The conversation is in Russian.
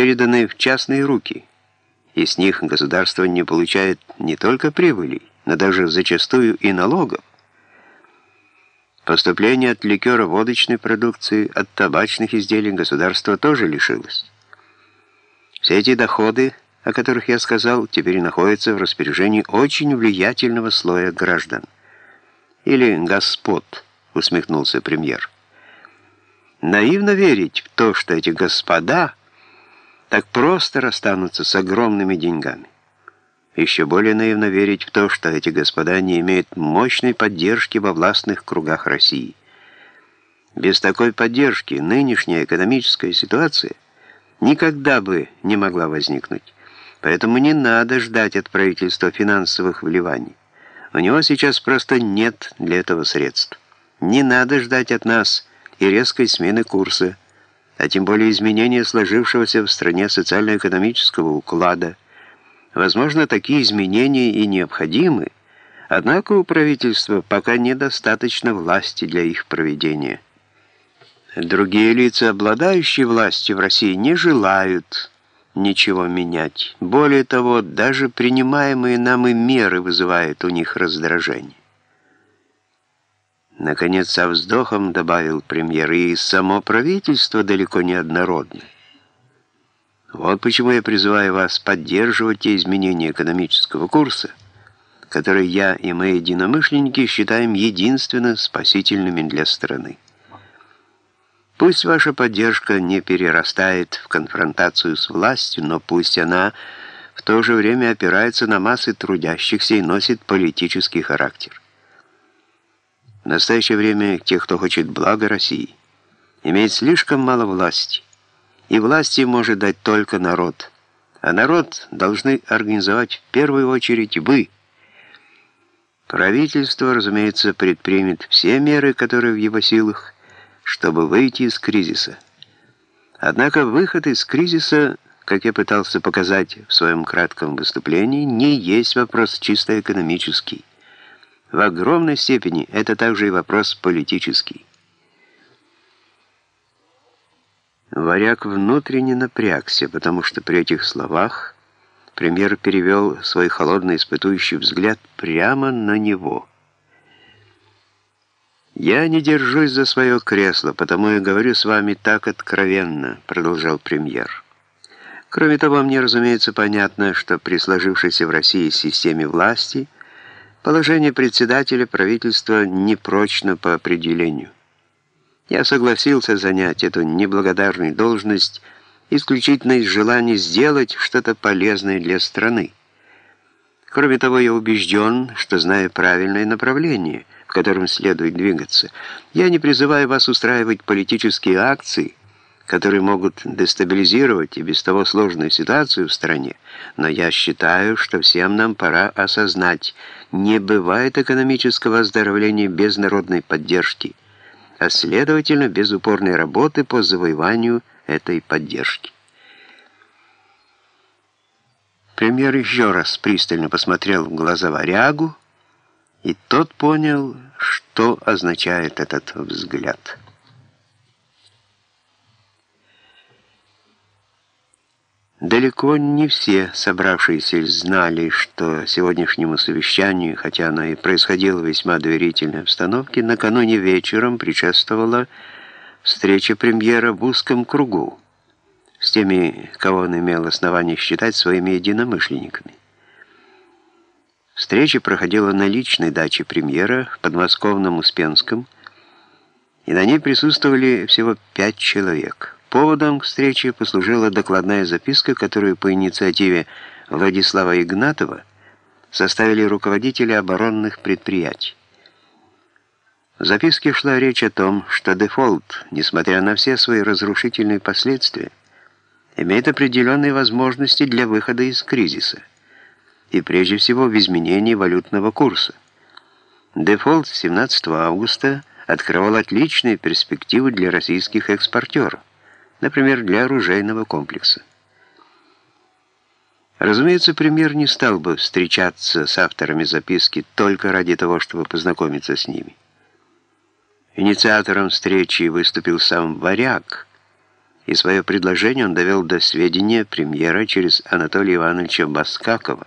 переданы в частные руки, и с них государство не получает не только прибыли, но даже зачастую и налогов. Поступление от ликера водочной продукции, от табачных изделий государство тоже лишилось. Все эти доходы, о которых я сказал, теперь находятся в распоряжении очень влиятельного слоя граждан. Или господ, усмехнулся премьер. Наивно верить в то, что эти господа так просто расстанутся с огромными деньгами. Еще более наивно верить в то, что эти господа не имеют мощной поддержки во властных кругах России. Без такой поддержки нынешняя экономическая ситуация никогда бы не могла возникнуть. Поэтому не надо ждать от правительства финансовых вливаний. У него сейчас просто нет для этого средств. Не надо ждать от нас и резкой смены курса, а тем более изменения сложившегося в стране социально-экономического уклада, Возможно, такие изменения и необходимы, однако у правительства пока недостаточно власти для их проведения. Другие лица, обладающие властью в России, не желают ничего менять. Более того, даже принимаемые нами меры вызывают у них раздражение. Наконец, со вздохом добавил премьер, и само правительство далеко не однородное. Вот почему я призываю вас поддерживать те изменения экономического курса, которые я и мои единомышленники считаем единственно спасительными для страны. Пусть ваша поддержка не перерастает в конфронтацию с властью, но пусть она в то же время опирается на массы трудящихся и носит политический характер. В настоящее время тех, кто хочет блага России, имеет слишком мало власти. И власти может дать только народ. А народ должны организовать в первую очередь вы. Правительство, разумеется, предпримет все меры, которые в его силах, чтобы выйти из кризиса. Однако выход из кризиса, как я пытался показать в своем кратком выступлении, не есть вопрос чисто экономический. В огромной степени это также и вопрос политический. Варяг внутренне напрягся, потому что при этих словах премьер перевел свой холодный испытующий взгляд прямо на него. «Я не держусь за свое кресло, потому и говорю с вами так откровенно», продолжал премьер. «Кроме того, мне, разумеется, понятно, что при сложившейся в России системе власти положение председателя правительства непрочно по определению». Я согласился занять эту неблагодарную должность исключительно из желания сделать что-то полезное для страны. Кроме того, я убежден, что знаю правильное направление, в котором следует двигаться. Я не призываю вас устраивать политические акции, которые могут дестабилизировать и без того сложную ситуацию в стране, но я считаю, что всем нам пора осознать, не бывает экономического оздоровления без народной поддержки – а следовательно без упорной работы по завоеванию этой поддержки. Премьер еще раз пристально посмотрел в глаза варягу, и тот понял, что означает этот взгляд. Далеко не все собравшиеся знали, что сегодняшнему совещанию, хотя оно и происходило в весьма доверительной обстановке, накануне вечером предшествовала встреча премьера в узком кругу с теми, кого он имел основание считать своими единомышленниками. Встреча проходила на личной даче премьера в подмосковном Успенском, и на ней присутствовали всего пять человек – Поводом к встрече послужила докладная записка, которую по инициативе Владислава Игнатова составили руководители оборонных предприятий. В записке шла речь о том, что дефолт, несмотря на все свои разрушительные последствия, имеет определенные возможности для выхода из кризиса, и прежде всего в изменении валютного курса. Дефолт 17 августа открывал отличные перспективы для российских экспортеров например, для оружейного комплекса. Разумеется, премьер не стал бы встречаться с авторами записки только ради того, чтобы познакомиться с ними. Инициатором встречи выступил сам Варяг, и свое предложение он довел до сведения премьера через Анатолия Ивановича Баскакова,